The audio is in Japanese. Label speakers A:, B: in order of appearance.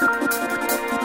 A: フフフフ。